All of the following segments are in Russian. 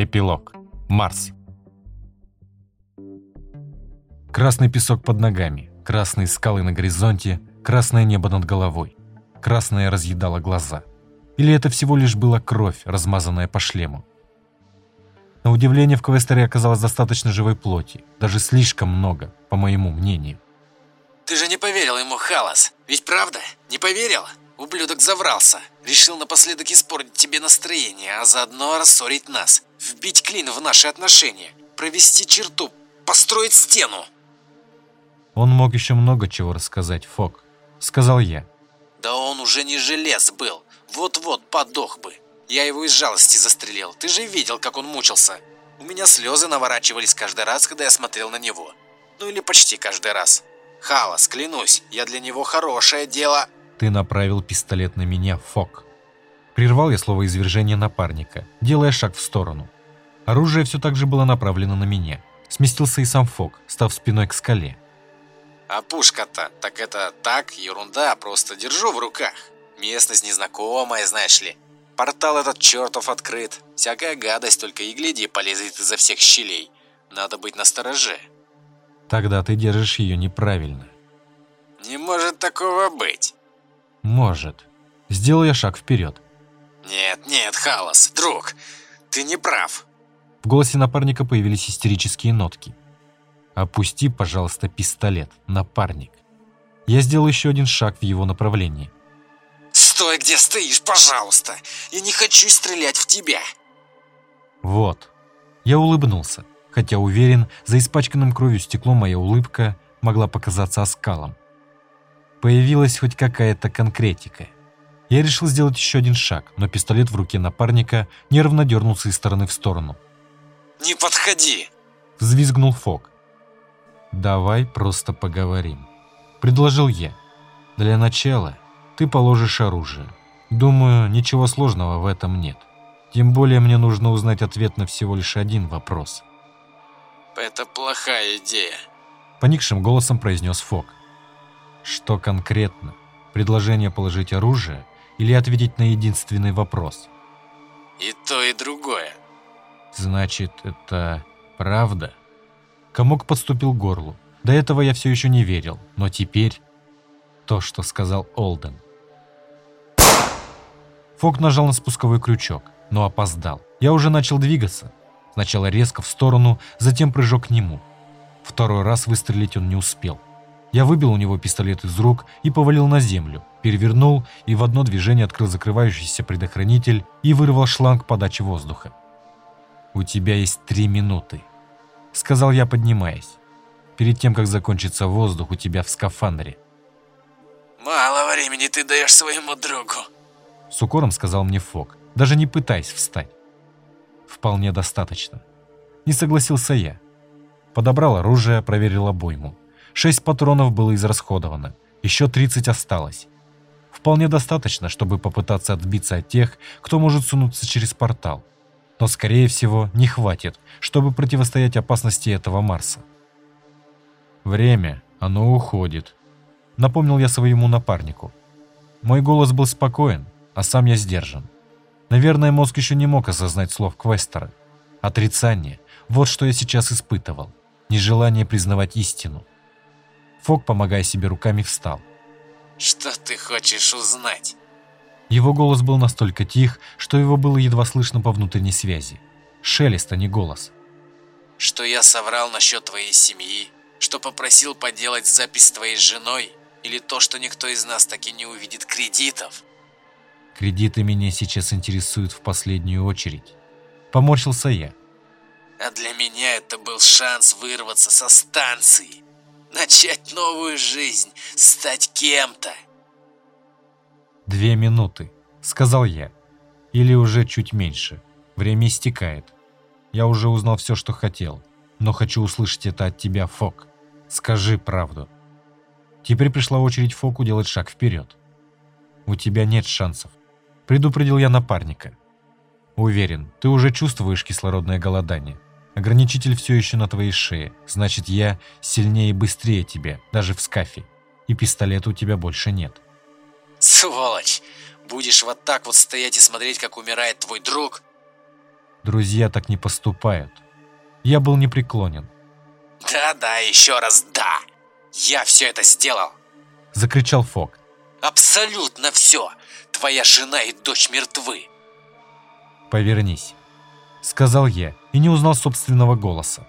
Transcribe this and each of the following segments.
Эпилог. Марс. Красный песок под ногами, красные скалы на горизонте, красное небо над головой. Красное разъедало глаза. Или это всего лишь была кровь, размазанная по шлему? На удивление в Квестере оказалось достаточно живой плоти, даже слишком много, по моему мнению. Ты же не поверил ему, Халас, ведь правда? Не поверил? Ублюдок заврался. Решил напоследок испортить тебе настроение, а заодно рассорить нас. Вбить клин в наши отношения. Провести черту. Построить стену. Он мог еще много чего рассказать, Фок. Сказал я. Да он уже не желез был. Вот-вот подох бы. Я его из жалости застрелил. Ты же видел, как он мучился. У меня слезы наворачивались каждый раз, когда я смотрел на него. Ну или почти каждый раз. Халас, клянусь, я для него хорошее дело... Ты направил пистолет на меня, Фок. Прервал я слово извержения напарника, делая шаг в сторону. Оружие все так же было направлено на меня. Сместился и сам Фок, став спиной к скале. А пушка-то, так это так, ерунда, просто держу в руках. Местность незнакомая, знаешь ли. Портал этот чертов открыт. Всякая гадость только и гляди полезет изо всех щелей. Надо быть настороже. Тогда ты держишь ее неправильно. Не может такого быть. Может. Сделал я шаг вперед. Нет, нет, Халас, друг, ты не прав. В голосе напарника появились истерические нотки. «Опусти, пожалуйста, пистолет, напарник». Я сделал еще один шаг в его направлении. «Стой, где стоишь, пожалуйста! Я не хочу стрелять в тебя!» «Вот». Я улыбнулся, хотя уверен, за испачканным кровью стеклом моя улыбка могла показаться оскалом. Появилась хоть какая-то конкретика. Я решил сделать еще один шаг, но пистолет в руке напарника нервно дернулся из стороны в сторону. «Не подходи!» – взвизгнул Фок. «Давай просто поговорим», – предложил я. «Для начала ты положишь оружие. Думаю, ничего сложного в этом нет. Тем более мне нужно узнать ответ на всего лишь один вопрос». «Это плохая идея», – поникшим голосом произнес Фок. Что конкретно? Предложение положить оружие или ответить на единственный вопрос? И то, и другое. Значит, это правда? Комок подступил к горлу. До этого я все еще не верил, но теперь то, что сказал Олден. Фок нажал на спусковой крючок, но опоздал. Я уже начал двигаться. Сначала резко в сторону, затем прыжок к нему. Второй раз выстрелить он не успел. Я выбил у него пистолет из рук и повалил на землю, перевернул и в одно движение открыл закрывающийся предохранитель и вырвал шланг подачи воздуха. «У тебя есть три минуты», — сказал я, поднимаясь. «Перед тем, как закончится воздух у тебя в скафандре». «Мало времени ты даешь своему другу», — с укором сказал мне Фок, даже не пытаясь встать. «Вполне достаточно». Не согласился я. Подобрал оружие, проверил обойму. Шесть патронов было израсходовано, еще 30 осталось. Вполне достаточно, чтобы попытаться отбиться от тех, кто может сунуться через портал. Но, скорее всего, не хватит, чтобы противостоять опасности этого Марса. «Время, оно уходит», — напомнил я своему напарнику. Мой голос был спокоен, а сам я сдержан. Наверное, мозг еще не мог осознать слов Квестера. Отрицание – вот что я сейчас испытывал. Нежелание признавать истину. Фок, помогая себе руками, встал. «Что ты хочешь узнать?» Его голос был настолько тих, что его было едва слышно по внутренней связи. Шелест, а не голос. «Что я соврал насчет твоей семьи? Что попросил поделать запись с твоей женой? Или то, что никто из нас таки не увидит кредитов?» «Кредиты меня сейчас интересуют в последнюю очередь». Поморщился я. «А для меня это был шанс вырваться со станции начать новую жизнь, стать кем-то. «Две минуты», — сказал я. Или уже чуть меньше. Время истекает. Я уже узнал все, что хотел. Но хочу услышать это от тебя, Фок. Скажи правду. Теперь пришла очередь Фоку делать шаг вперед. У тебя нет шансов. Предупредил я напарника. Уверен, ты уже чувствуешь кислородное голодание. Ограничитель все еще на твоей шее. Значит, я сильнее и быстрее тебя, даже в скафе. И пистолета у тебя больше нет. Сволочь! Будешь вот так вот стоять и смотреть, как умирает твой друг? Друзья так не поступают. Я был непреклонен. Да-да, еще раз да. Я все это сделал. Закричал Фок. Абсолютно все. Твоя жена и дочь мертвы. Повернись. Сказал я и не узнал собственного голоса.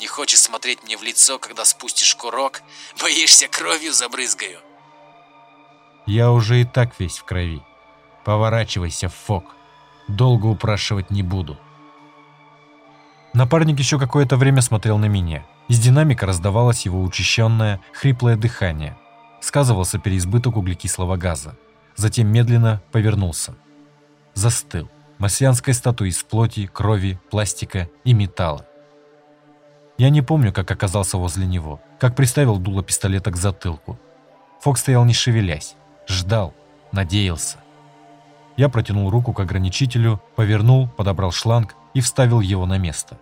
Не хочешь смотреть мне в лицо, когда спустишь курок? Боишься, кровью забрызгаю? Я уже и так весь в крови. Поворачивайся, Фок. Долго упрашивать не буду. Напарник еще какое-то время смотрел на меня. Из динамика раздавалось его учащенное, хриплое дыхание. Сказывался переизбыток углекислого газа. Затем медленно повернулся. Застыл. Марсианской статуей из плоти, крови, пластика и металла. Я не помню, как оказался возле него, как приставил дуло пистолета к затылку. Фокс стоял не шевелясь, ждал, надеялся. Я протянул руку к ограничителю, повернул, подобрал шланг и вставил его на место.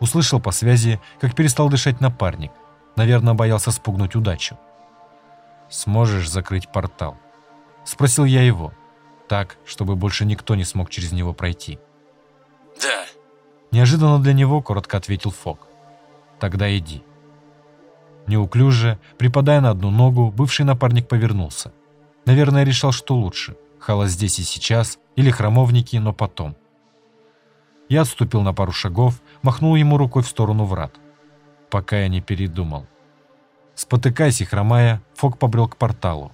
Услышал по связи, как перестал дышать напарник. Наверное, боялся спугнуть удачу. «Сможешь закрыть портал?» Спросил я его. Так, чтобы больше никто не смог через него пройти. Да. Неожиданно для него коротко ответил Фок. Тогда иди. Неуклюже, припадая на одну ногу, бывший напарник повернулся. Наверное, решал, что лучше. Хала здесь и сейчас, или храмовники, но потом. Я отступил на пару шагов, махнул ему рукой в сторону врат. Пока я не передумал. Спотыкаясь и хромая, Фок побрел к порталу.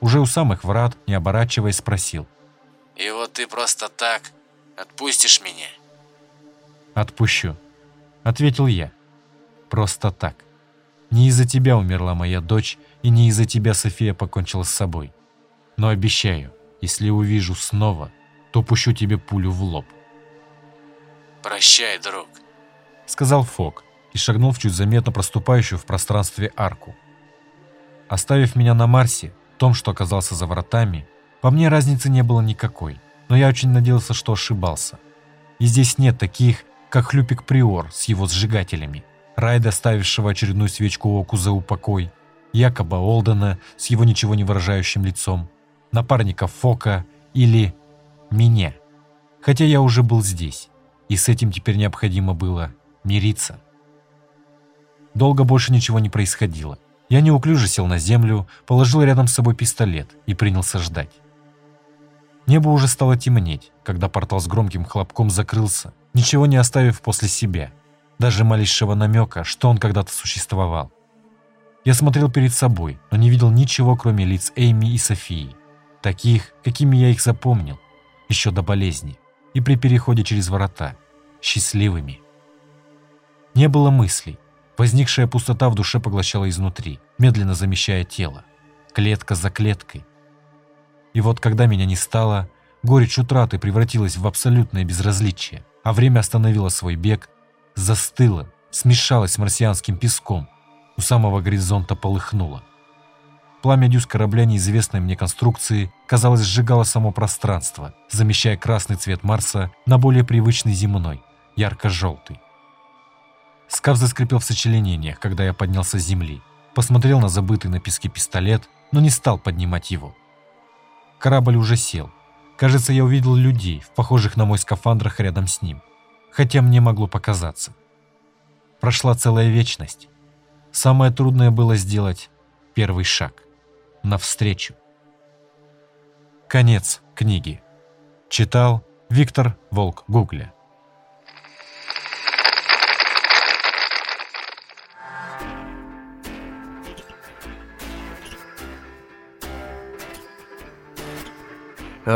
Уже у самых врат, не оборачиваясь, спросил. «И вот ты просто так отпустишь меня?» «Отпущу», — ответил я. «Просто так. Не из-за тебя умерла моя дочь, и не из-за тебя София покончила с собой. Но обещаю, если увижу снова, то пущу тебе пулю в лоб». «Прощай, друг», — сказал Фок и шагнул в чуть заметно проступающую в пространстве арку. Оставив меня на Марсе, том, что оказался за вратами, по мне разницы не было никакой, но я очень надеялся, что ошибался. И здесь нет таких, как Хлюпик Приор с его сжигателями, Райда, ставившего очередную свечку оку за упокой, Якоба Олдена с его ничего не выражающим лицом, напарника Фока или меня. Хотя я уже был здесь, и с этим теперь необходимо было мириться. Долго больше ничего не происходило. Я неуклюже сел на землю, положил рядом с собой пистолет и принялся ждать. Небо уже стало темнеть, когда портал с громким хлопком закрылся, ничего не оставив после себя, даже малейшего намека, что он когда-то существовал. Я смотрел перед собой, но не видел ничего, кроме лиц Эйми и Софии, таких, какими я их запомнил, еще до болезни, и при переходе через ворота, счастливыми. Не было мыслей, Возникшая пустота в душе поглощала изнутри, медленно замещая тело, клетка за клеткой. И вот когда меня не стало, горечь утраты превратилась в абсолютное безразличие, а время остановило свой бег, застыло, смешалось с марсианским песком, у самого горизонта полыхнуло. Пламя дюз корабля неизвестной мне конструкции, казалось, сжигало само пространство, замещая красный цвет Марса на более привычный земной, ярко-желтый. Скаф заскрипел в сочленениях, когда я поднялся с земли. Посмотрел на забытый на песке пистолет, но не стал поднимать его. Корабль уже сел. Кажется, я увидел людей, в похожих на мой скафандрах рядом с ним. Хотя мне могло показаться. Прошла целая вечность. Самое трудное было сделать первый шаг. Навстречу. Конец книги. Читал Виктор Волк Гугля.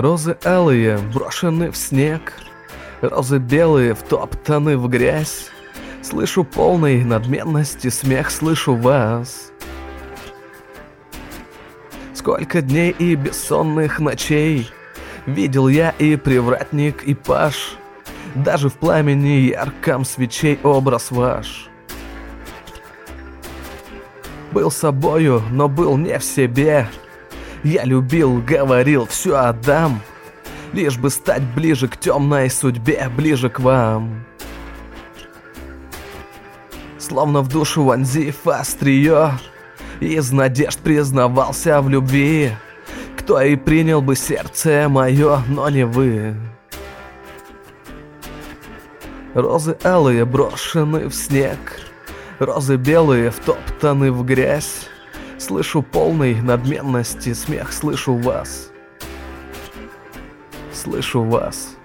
Розы алые брошены в снег, Розы белые втоптаны в грязь. Слышу полной надменности смех, слышу вас. Сколько дней и бессонных ночей Видел я и привратник, и паш, Даже в пламени ярком свечей образ ваш. Был собою, но был не в себе, я любил, говорил, все отдам. Лишь бы стать ближе к темной судьбе, ближе к вам. Словно в душу вонзив острие Из надежд признавался в любви. Кто и принял бы сердце мое, но не вы. Розы алые брошены в снег, Розы белые втоптаны в грязь. Слышу полной надменности смех, слышу вас. Слышу вас.